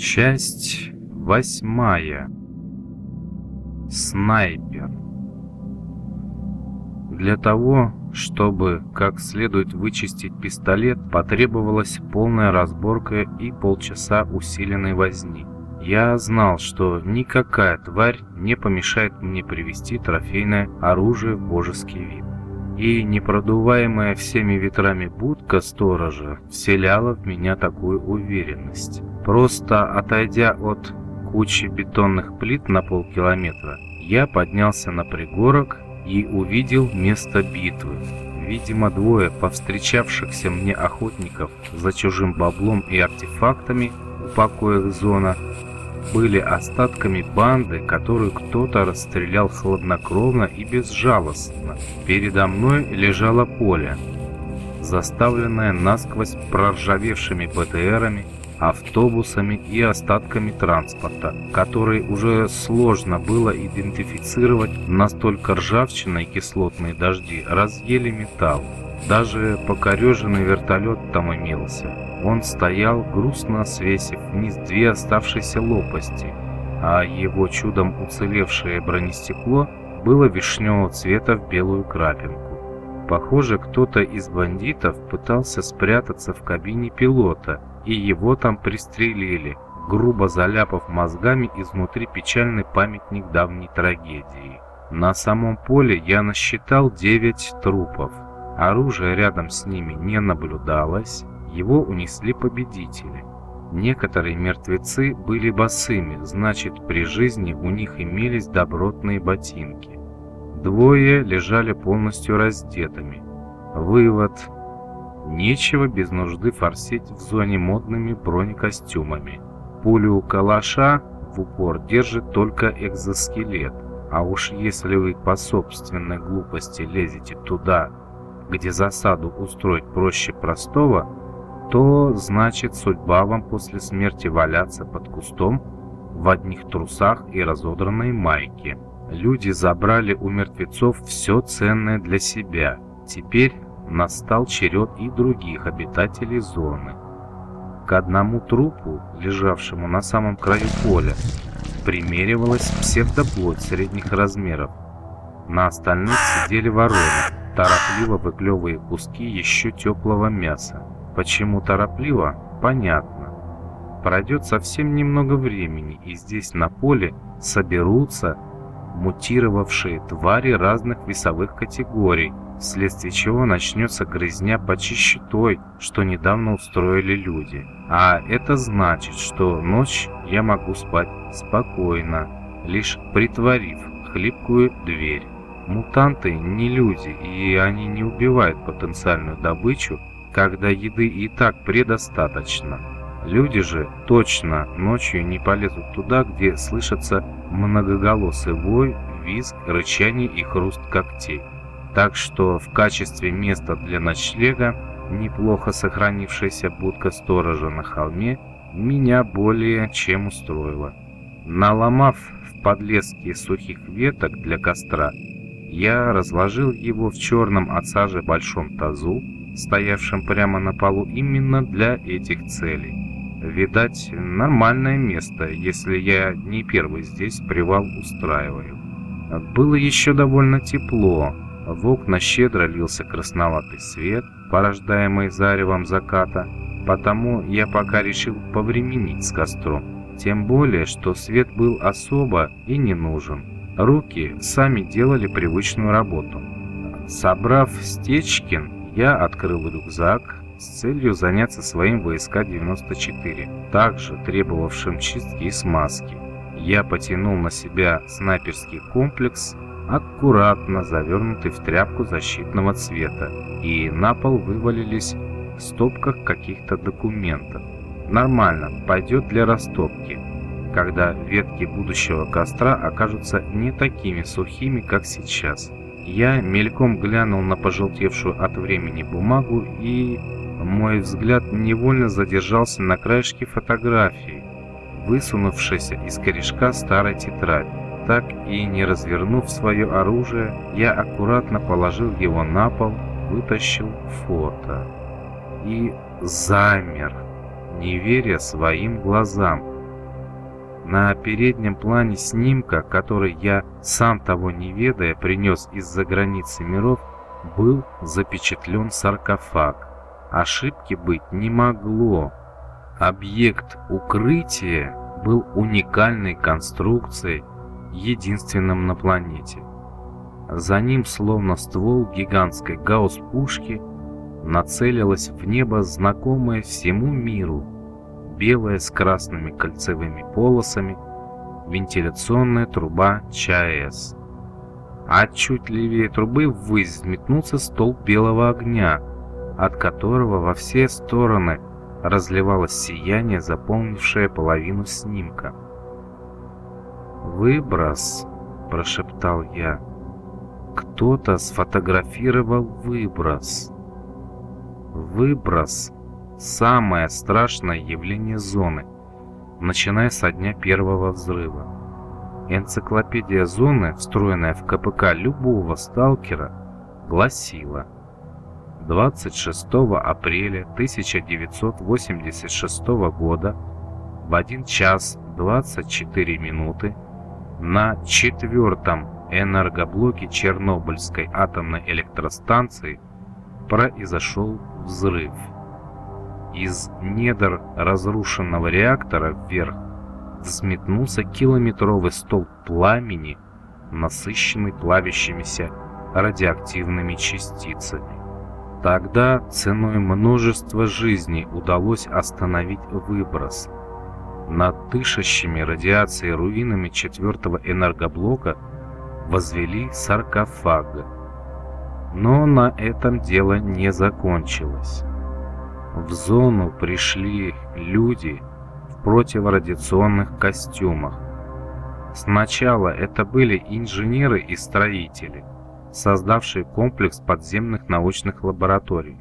Часть восьмая. Снайпер. Для того, чтобы как следует вычистить пистолет, потребовалась полная разборка и полчаса усиленной возни. Я знал, что никакая тварь не помешает мне привести трофейное оружие в божеский вид. И непродуваемая всеми ветрами будка сторожа вселяла в меня такую уверенность. Просто отойдя от кучи бетонных плит на полкилометра, я поднялся на пригорок и увидел место битвы. Видимо, двое повстречавшихся мне охотников за чужим баблом и артефактами в зона были остатками банды, которую кто-то расстрелял хладнокровно и безжалостно. Передо мной лежало поле, заставленное насквозь проржавевшими БТРами, автобусами и остатками транспорта, которые уже сложно было идентифицировать, настолько ржавчина и кислотные дожди разъели металл. Даже покореженный вертолет там имелся. Он стоял, грустно свесив вниз две оставшиеся лопасти, а его чудом уцелевшее бронестекло было вишневого цвета в белую крапинку. Похоже, кто-то из бандитов пытался спрятаться в кабине пилота, и его там пристрелили, грубо заляпав мозгами изнутри печальный памятник давней трагедии. На самом поле я насчитал 9 трупов. Оружия рядом с ними не наблюдалось, его унесли победители. Некоторые мертвецы были босыми, значит, при жизни у них имелись добротные ботинки. Двое лежали полностью раздетыми. Вывод. Нечего без нужды форсить в зоне модными бронекостюмами. Пулю у калаша в упор держит только экзоскелет. А уж если вы по собственной глупости лезете туда, где засаду устроить проще простого, то значит судьба вам после смерти валяться под кустом в одних трусах и разодранной майке. Люди забрали у мертвецов все ценное для себя. Теперь настал черед и других обитателей зоны. К одному трупу, лежавшему на самом краю поля, примеривалась псевдоплоть средних размеров. На остальных сидели вороны, торопливо выклевывая куски еще теплого мяса. Почему торопливо? Понятно. Пройдет совсем немного времени, и здесь на поле соберутся мутировавшие твари разных весовых категорий, вследствие чего начнется грызня почище той, что недавно устроили люди. А это значит, что ночь я могу спать спокойно, лишь притворив хлипкую дверь. Мутанты не люди, и они не убивают потенциальную добычу, когда еды и так предостаточно. Люди же точно ночью не полезут туда, где слышится многоголосый вой, визг, рычание и хруст когтей. Так что в качестве места для ночлега неплохо сохранившаяся будка сторожа на холме меня более чем устроила. Наломав в подлеске сухих веток для костра, я разложил его в черном от сажи большом тазу, стоявшем прямо на полу именно для этих целей. Видать, нормальное место, если я не первый здесь привал устраиваю. Было еще довольно тепло, в окна щедро лился красноватый свет, порождаемый заревом заката, потому я пока решил повременить с костром, тем более, что свет был особо и не нужен. Руки сами делали привычную работу. Собрав Стечкин, я открыл рюкзак с целью заняться своим ВСК-94, также требовавшим чистки и смазки. Я потянул на себя снайперский комплекс, аккуратно завернутый в тряпку защитного цвета, и на пол вывалились в стопках каких-то документов. Нормально, пойдет для растопки, когда ветки будущего костра окажутся не такими сухими, как сейчас. Я мельком глянул на пожелтевшую от времени бумагу, и мой взгляд невольно задержался на краешке фотографии, высунувшейся из корешка старой тетради. Так и не развернув свое оружие, я аккуратно положил его на пол, вытащил фото и замер, не веря своим глазам. на переднем плане снимка, который я, сам того не ведая, принес из-за границы миров, был запечатлен саркофаг. Ошибки быть не могло. Объект укрытия был уникальной конструкцией, единственным на планете. За ним, словно ствол гигантской гаусс-пушки, нацелилась в небо знакомая всему миру, белая с красными кольцевыми полосами, вентиляционная труба ЧАЭС. А чуть левее трубы ввысь взметнулся столб белого огня, от которого во все стороны разливалось сияние, заполнившее половину снимка. «Выброс», — прошептал я. «Кто-то сфотографировал выброс». Выброс – самое страшное явление зоны, начиная со дня первого взрыва. Энциклопедия зоны, встроенная в КПК любого сталкера, гласила 26 апреля 1986 года в 1 час 24 минуты на четвертом энергоблоке Чернобыльской атомной электростанции произошел взрыв. Из недр разрушенного реактора вверх взметнулся километровый столб пламени, насыщенный плавящимися радиоактивными частицами. Тогда ценой множества жизней удалось остановить выброс. Над дышащими радиацией руинами четвертого энергоблока возвели саркофаг – но на этом дело не закончилось. В зону пришли люди в противорадиационных костюмах. Сначала это были инженеры и строители, создавшие комплекс подземных научных лабораторий.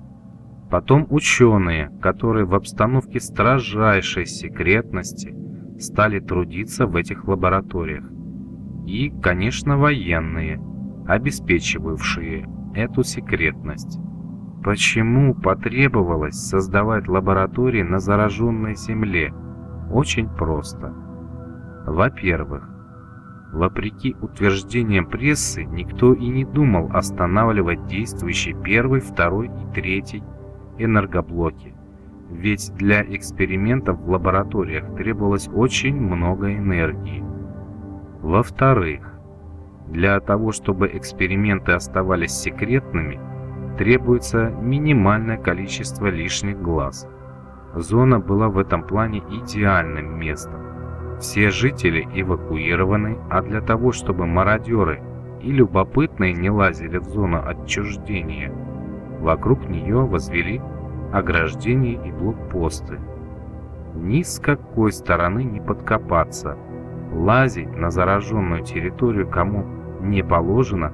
Потом ученые, которые в обстановке строжайшей секретности стали трудиться в этих лабораториях. И, конечно, военные, обеспечивавшие эту секретность. Почему потребовалось создавать лаборатории на зараженной Земле? Очень просто. Во-первых, вопреки утверждениям прессы, никто и не думал останавливать действующие первый, второй и третий энергоблоки. Ведь для экспериментов в лабораториях требовалось очень много энергии. Во-вторых, для того, чтобы эксперименты оставались секретными, требуется минимальное количество лишних глаз. Зона была в этом плане идеальным местом. Все жители эвакуированы, а для того, чтобы мародеры и любопытные не лазили в зону отчуждения, вокруг нее возвели ограждения и блокпосты. Ни с какой стороны не подкопаться. Лазить на зараженную территорию кому не положено,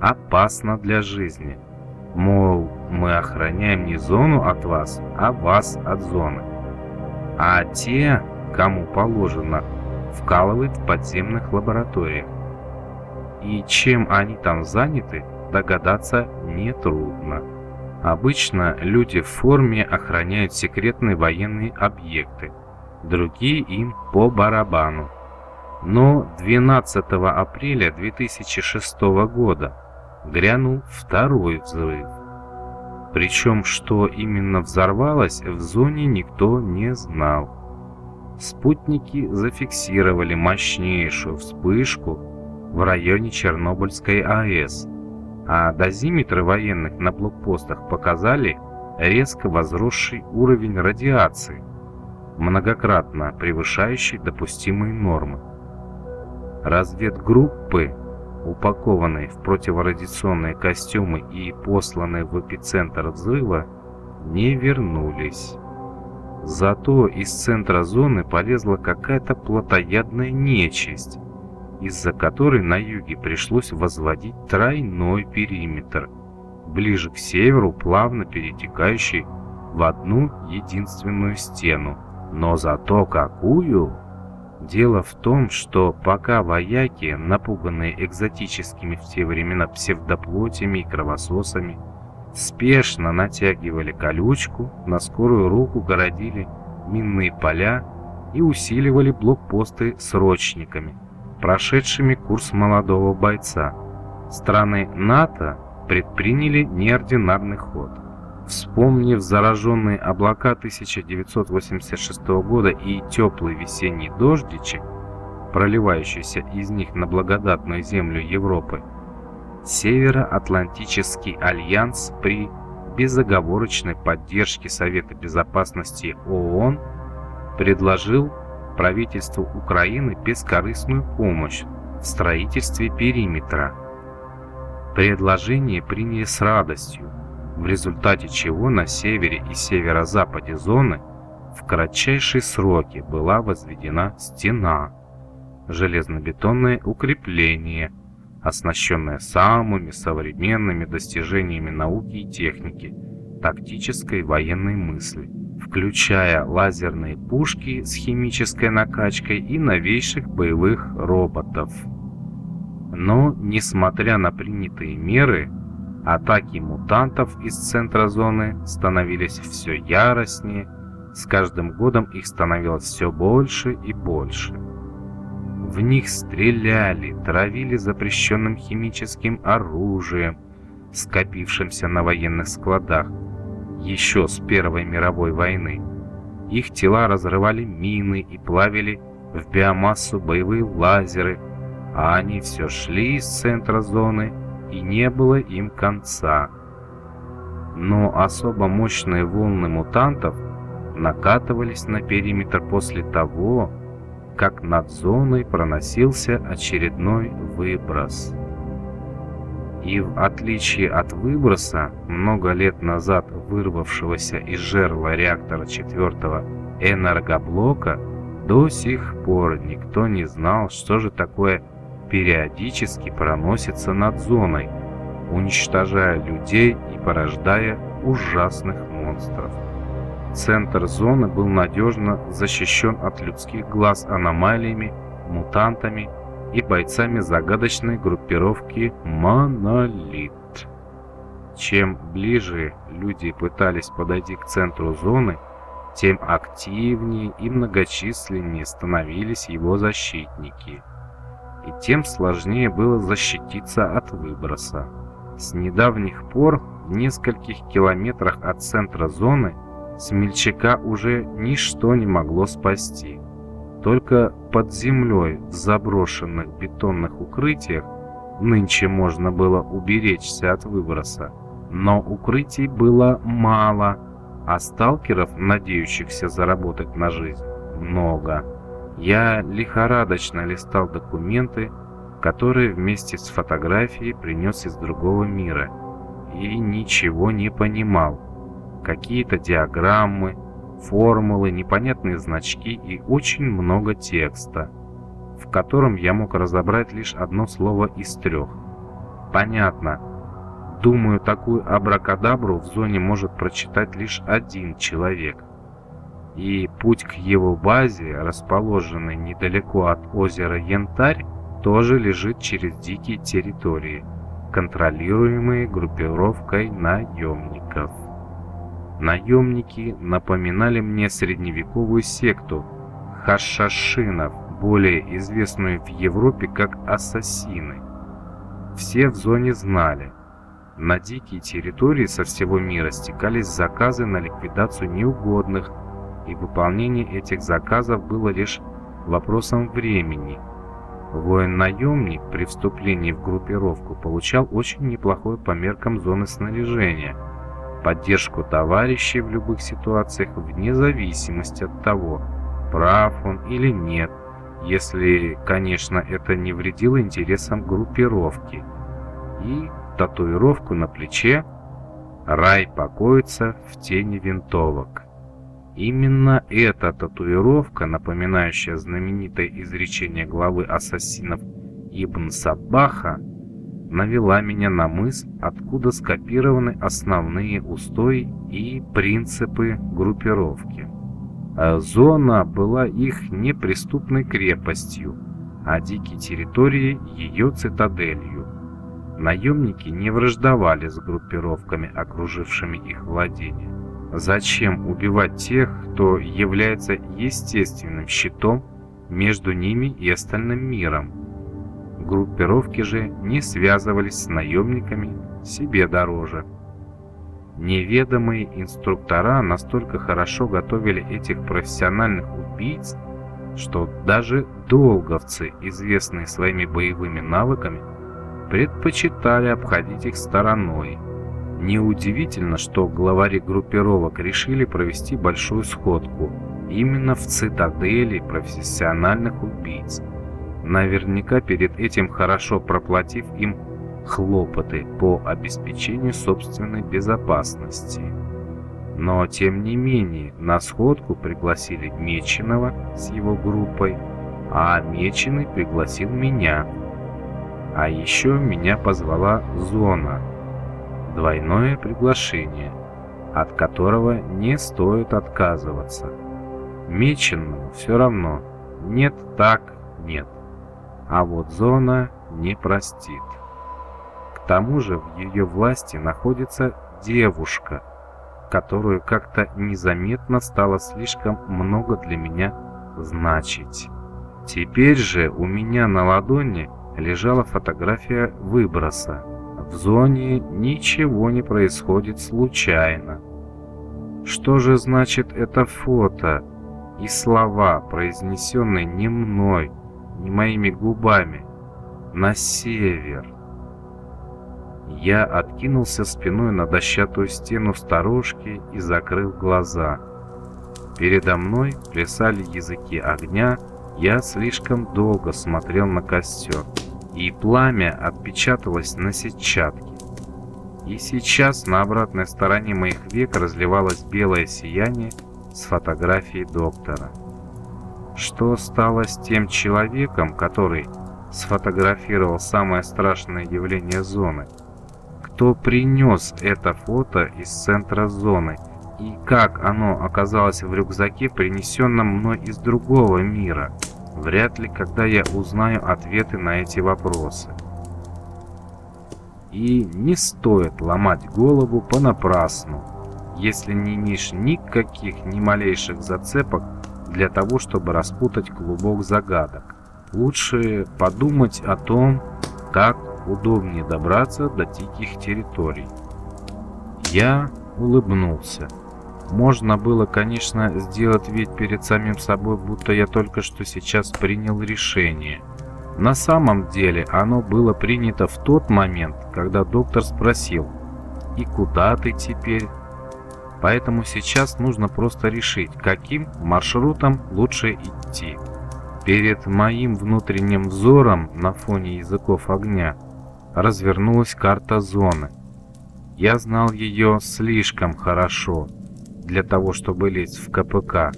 опасно для жизни. Мол, мы охраняем не зону от вас, а вас от зоны. А те, кому положено, вкалывают в подземных лабораториях. И чем они там заняты, догадаться нетрудно. Обычно люди в форме охраняют секретные военные объекты, другие им по барабану. Но 12 апреля 2006 года грянул второй взрыв. Причем, что именно взорвалось, в зоне никто не знал. Спутники зафиксировали мощнейшую вспышку в районе Чернобыльской АЭС, а дозиметры военных на блокпостах показали резко возросший уровень радиации, многократно превышающий допустимые нормы. Разведгруппы, упакованные в противорадиационные костюмы и посланные в эпицентр взрыва, не вернулись. Зато из центра зоны полезла какая-то плотоядная нечисть, из-за которой на юге пришлось возводить тройной периметр, ближе к северу плавно перетекающий в одну единственную стену. Но зато какую! Дело в том, что пока вояки, напуганные экзотическими в те времена псевдоплотями и кровососами, спешно натягивали колючку, на скорую руку городили минные поля, и усиливали блокпосты срочниками, прошедшими курс молодого бойца. Страны НАТО предприняли неординарный ход. Вспомнив зараженные облака 1986 года и теплый весенний дождичек, проливающийся из них на благодатную землю Европы, Североатлантический альянс при безоговорочной поддержке Совета Безопасности ООН предложил правительству Украины бескорыстную помощь в строительстве периметра. Предложение приняли с радостью, в результате чего на севере и северо-западе зоны в кратчайшие сроки была возведена стена, железнобетонное укрепление – оснащенная самыми современными достижениями науки и техники, тактической военной мысли, включая лазерные пушки с химической накачкой и новейших боевых роботов. Но, несмотря на принятые меры, атаки мутантов из центра зоны становились все яростнее, с каждым годом их становилось все больше и больше. В них стреляли, травили запрещенным химическим оружием, скопившимся на военных складах еще с Первой мировой войны. Их тела разрывали мины и плавили в биомассу боевые лазеры, а они все шли из центра зоны, и не было им конца. Но особо мощные волны мутантов накатывались на периметр после того, как над зоной проносился очередной выброс. И в отличие от выброса, много лет назад вырвавшегося из жерла реактора четвертого энергоблока, до сих пор никто не знал, что же такое периодически проносится над зоной, уничтожая людей и порождая ужасных монстров. Центр зоны был надежно защищен от людских глаз аномалиями, мутантами и бойцами загадочной группировки «Монолит». Чем ближе люди пытались подойти к центру зоны, тем активнее и многочисленнее становились его защитники. И тем сложнее было защититься от выброса. С недавних пор в нескольких километрах от центра зоны Смельчака уже ничто не могло спасти. Только под землей в заброшенных бетонных укрытиях нынче можно было уберечься от выброса. Но укрытий было мало, а сталкеров, надеющихся заработать на жизнь, много. Я лихорадочно листал документы, которые вместе с фотографией принес из другого мира, и ничего не понимал какие-то диаграммы, формулы, непонятные значки и очень много текста, в котором я мог разобрать лишь одно слово из трех. Понятно. Думаю, такую абракадабру в зоне может прочитать лишь один человек. И путь к его базе, расположенной недалеко от озера Янтарь, тоже лежит через дикие территории, контролируемые группировкой наемников. Наемники напоминали мне средневековую секту хашашинов, более известную в Европе как ассасины. Все в зоне знали. На дикие территории со всего мира стекались заказы на ликвидацию неугодных, и выполнение этих заказов было лишь вопросом времени. Воин-наемник при вступлении в группировку получал очень неплохое по меркам зоны снаряжения – поддержку товарищей в любых ситуациях вне зависимости от того, прав он или нет, если, конечно, это не вредило интересам группировки. И татуировку на плече «Рай покоится в тени винтовок». Именно эта татуировка, напоминающая знаменитое изречение главы ассасинов Ибн Сабаха, навела меня на мысль, откуда скопированы основные устои и принципы группировки. А зона была их неприступной крепостью, а дикие территории ее цитаделью. Наемники не враждовали с группировками, окружившими их владения. Зачем убивать тех, кто является естественным щитом между ними и остальным миром? Группировки же не связывались с наемниками себе дороже. Неведомые инструктора настолько хорошо готовили этих профессиональных убийц, что даже долговцы, известные своими боевыми навыками, предпочитали обходить их стороной. Неудивительно, что главари группировок решили провести большую сходку именно в цитадели профессиональных убийц, наверняка перед этим хорошо проплатив им хлопоты по обеспечению собственной безопасности. Но, тем не менее, на сходку пригласили Меченого с его группой, а Меченый пригласил меня. А еще меня позвала Зона. Двойное приглашение, от которого не стоит отказываться. Меченому все равно. Нет так, нет. А вот Зона не простит. К тому же в ее власти находится девушка – которую как-то незаметно стало слишком много для меня значить. Теперь же у меня на ладони лежала фотография выброса. В зоне ничего не происходит случайно. Что же значит это фото и слова, произнесенные не мной, не моими губами, на север? Я откинулся спиной на дощатую стену сторожки и закрыл глаза. Передо мной плясали языки огня, я слишком долго смотрел на костер, и пламя отпечаталось на сетчатке. И сейчас на обратной стороне моих век разливалось белое сияние с фотографией доктора. Что стало с тем человеком, который сфотографировал самое страшное явление зоны – кто принес это фото из центра зоны и как оно оказалось в рюкзаке, принесенном мной из другого мира. Вряд ли, когда я узнаю ответы на эти вопросы. И не стоит ломать голову понапрасну, если не имеешь никаких, ни малейших зацепок для того, чтобы распутать клубок загадок. Лучше подумать о том, как удобнее добраться до диких территорий. Я улыбнулся. Можно было, конечно, сделать вид перед самим собой, будто я только что сейчас принял решение. На самом деле оно было принято в тот момент, когда доктор спросил «И куда ты теперь?». Поэтому сейчас нужно просто решить, каким маршрутом лучше идти. Перед моим внутренним взором на фоне языков огня развернулась карта зоны. Я знал ее слишком хорошо для того, чтобы лезть в КПК.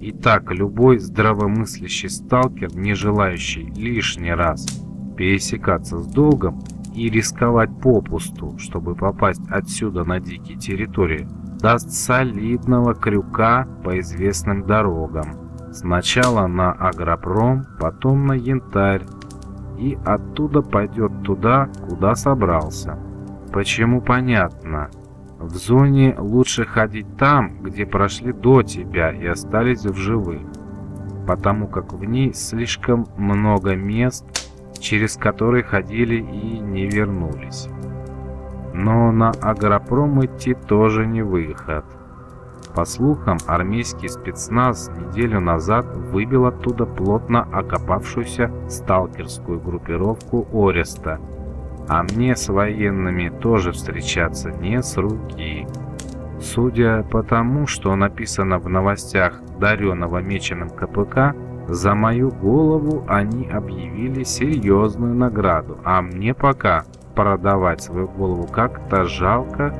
Итак, любой здравомыслящий сталкер, не желающий лишний раз пересекаться с долгом и рисковать попусту, чтобы попасть отсюда на дикие территории, даст солидного крюка по известным дорогам. Сначала на агропром, потом на янтарь, и оттуда пойдет туда, куда собрался. Почему понятно? В зоне лучше ходить там, где прошли до тебя и остались в живых, потому как в ней слишком много мест, через которые ходили и не вернулись. Но на агропром идти тоже не выход. По слухам, армейский спецназ неделю назад выбил оттуда плотно окопавшуюся сталкерскую группировку Ореста. А мне с военными тоже встречаться не с руки. Судя по тому, что написано в новостях даренного меченым КПК, за мою голову они объявили серьезную награду, а мне пока продавать свою голову как-то жалко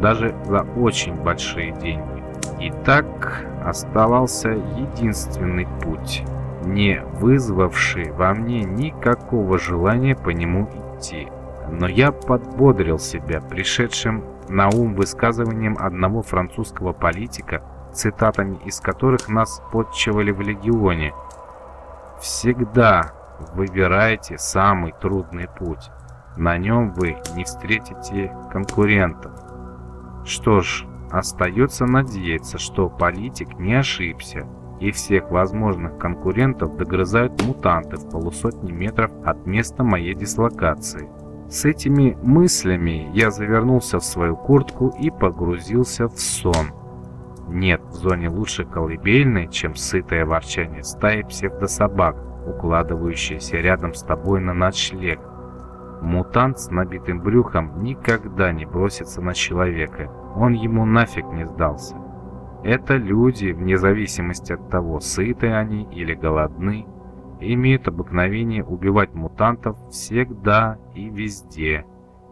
даже за очень большие деньги. И так оставался единственный путь, не вызвавший во мне никакого желания по нему идти. Но я подбодрил себя пришедшим на ум высказыванием одного французского политика, цитатами из которых нас подчивали в Легионе. «Всегда выбирайте самый трудный путь. На нем вы не встретите конкурентов». Что ж, Остается надеяться, что политик не ошибся, и всех возможных конкурентов догрызают мутанты в полусотни метров от места моей дислокации. С этими мыслями я завернулся в свою куртку и погрузился в сон. Нет в зоне лучше колыбельной, чем сытое ворчание стаи псевдособак, укладывающиеся рядом с тобой на ночлег. Мутант с набитым брюхом никогда не бросится на человека, он ему нафиг не сдался. Это люди, вне зависимости от того, сыты они или голодны, имеют обыкновение убивать мутантов всегда и везде.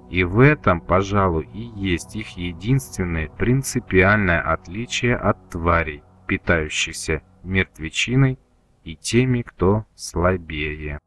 И в этом, пожалуй, и есть их единственное принципиальное отличие от тварей, питающихся мертвечиной и теми, кто слабее.